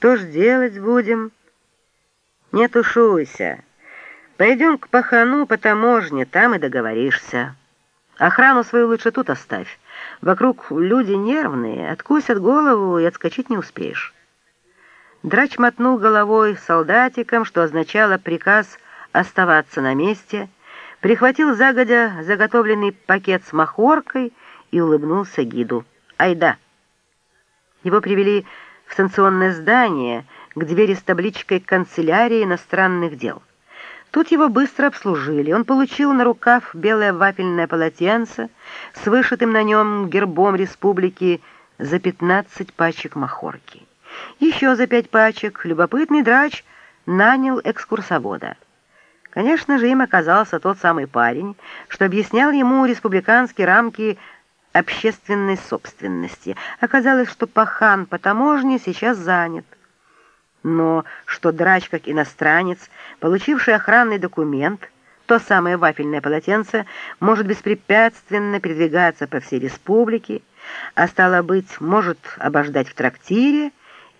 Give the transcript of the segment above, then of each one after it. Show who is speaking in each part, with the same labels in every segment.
Speaker 1: Что ж делать будем? Не тушуйся. Пойдем к пахану по таможне, там и договоришься. Охрану свою лучше тут оставь. Вокруг люди нервные, откусят голову и отскочить не успеешь. Драч мотнул головой солдатикам, что означало приказ оставаться на месте, прихватил загодя заготовленный пакет с махоркой и улыбнулся гиду. «Айда!» Его привели в станционное здание, к двери с табличкой «Канцелярия иностранных дел». Тут его быстро обслужили. Он получил на рукав белое вафельное полотенце с вышитым на нем гербом республики за 15 пачек махорки. Еще за пять пачек любопытный драч нанял экскурсовода. Конечно же, им оказался тот самый парень, что объяснял ему республиканские рамки общественной собственности. Оказалось, что пахан по таможне сейчас занят. Но что драч, как иностранец, получивший охранный документ, то самое вафельное полотенце, может беспрепятственно передвигаться по всей республике, а стало быть, может обождать в трактире,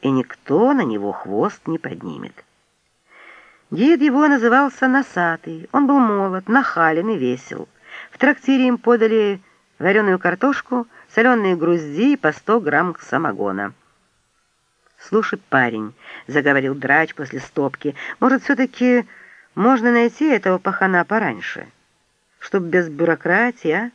Speaker 1: и никто на него хвост не поднимет. Дед его назывался Носатый, он был молод, нахален и весел. В трактире им подали вареную картошку, соленые грузди и по сто грамм самогона. «Слушай, парень», — заговорил драч после стопки, «может, все-таки можно найти этого пахана пораньше, чтоб без бюрократии, а?»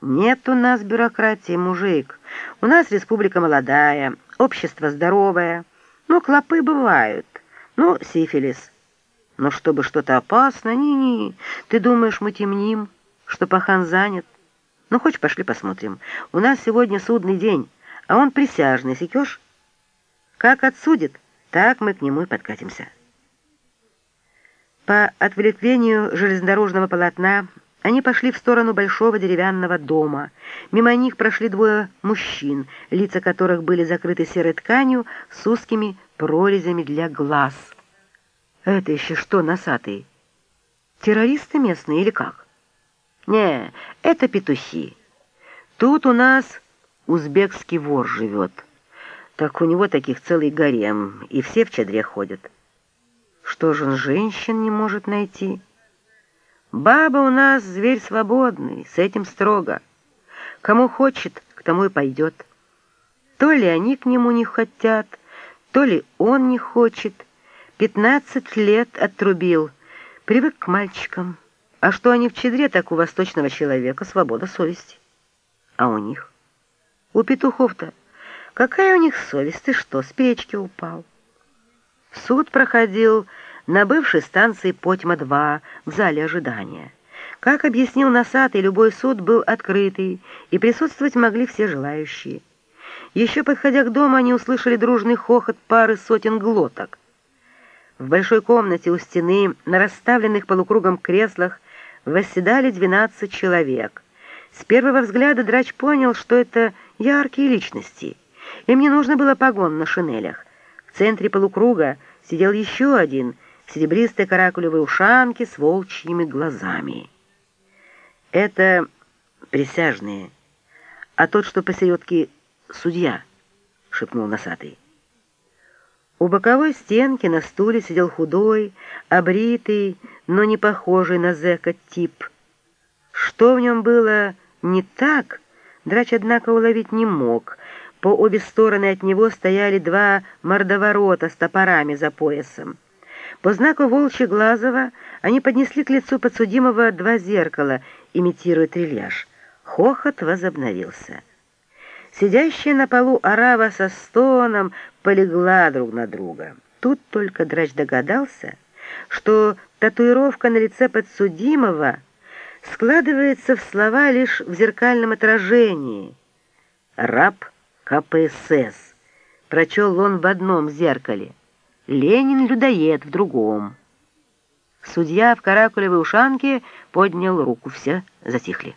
Speaker 1: «Нет у нас бюрократии, мужик. У нас республика молодая, общество здоровое. Ну, клопы бывают, ну, сифилис. Но чтобы что-то опасное, ни-ни. Ты думаешь, мы темним, что пахан занят? Ну, хочешь, пошли посмотрим. У нас сегодня судный день, а он присяжный, секешь?» Как отсудит, так мы к нему и подкатимся. По отвлечению железнодорожного полотна они пошли в сторону большого деревянного дома. Мимо них прошли двое мужчин, лица которых были закрыты серой тканью с узкими прорезями для глаз. «Это еще что, носатый? Террористы местные или как?» «Не, это петухи. Тут у нас узбекский вор живет». Так у него таких целый гарем, и все в чадре ходят. Что же он женщин не может найти? Баба у нас зверь свободный, с этим строго. Кому хочет, к тому и пойдет. То ли они к нему не хотят, то ли он не хочет. Пятнадцать лет отрубил, привык к мальчикам. А что они в чадре, так у восточного человека свобода совести. А у них? У петухов-то Какая у них совесть, ты что, с печки упал? Суд проходил на бывшей станции Потьма-2 в зале ожидания. Как объяснил Носатый, любой суд был открытый, и присутствовать могли все желающие. Еще подходя к дому, они услышали дружный хохот пары сотен глоток. В большой комнате у стены на расставленных полукругом креслах восседали 12 человек. С первого взгляда Драч понял, что это яркие личности — им не нужно было погон на шинелях. В центре полукруга сидел еще один в серебристой каракулевой ушанке с волчьими глазами. Это присяжные, а тот, что посередке, судья, шепнул носатый. У боковой стенки на стуле сидел худой, обритый, но не похожий на зэка тип. Что в нем было не так, драч, однако, уловить не мог — по обе стороны от него стояли два мордоворота с топорами за поясом. По знаку Волчьеглазова они поднесли к лицу подсудимого два зеркала, имитируя трильяж. Хохот возобновился. Сидящая на полу арава со стоном полегла друг на друга. Тут только драч догадался, что татуировка на лице подсудимого складывается в слова лишь в зеркальном отражении. «Раб» КПСС. Прочел он в одном зеркале. Ленин-людоед в другом. Судья в каракулевой ушанке поднял руку. Все затихли.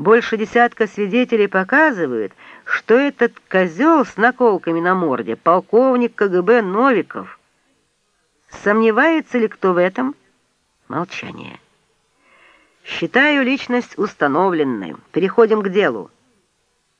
Speaker 1: Больше десятка свидетелей показывают, что этот козел с наколками на морде — полковник КГБ Новиков. Сомневается ли кто в этом? Молчание. Считаю личность установленной. Переходим к делу.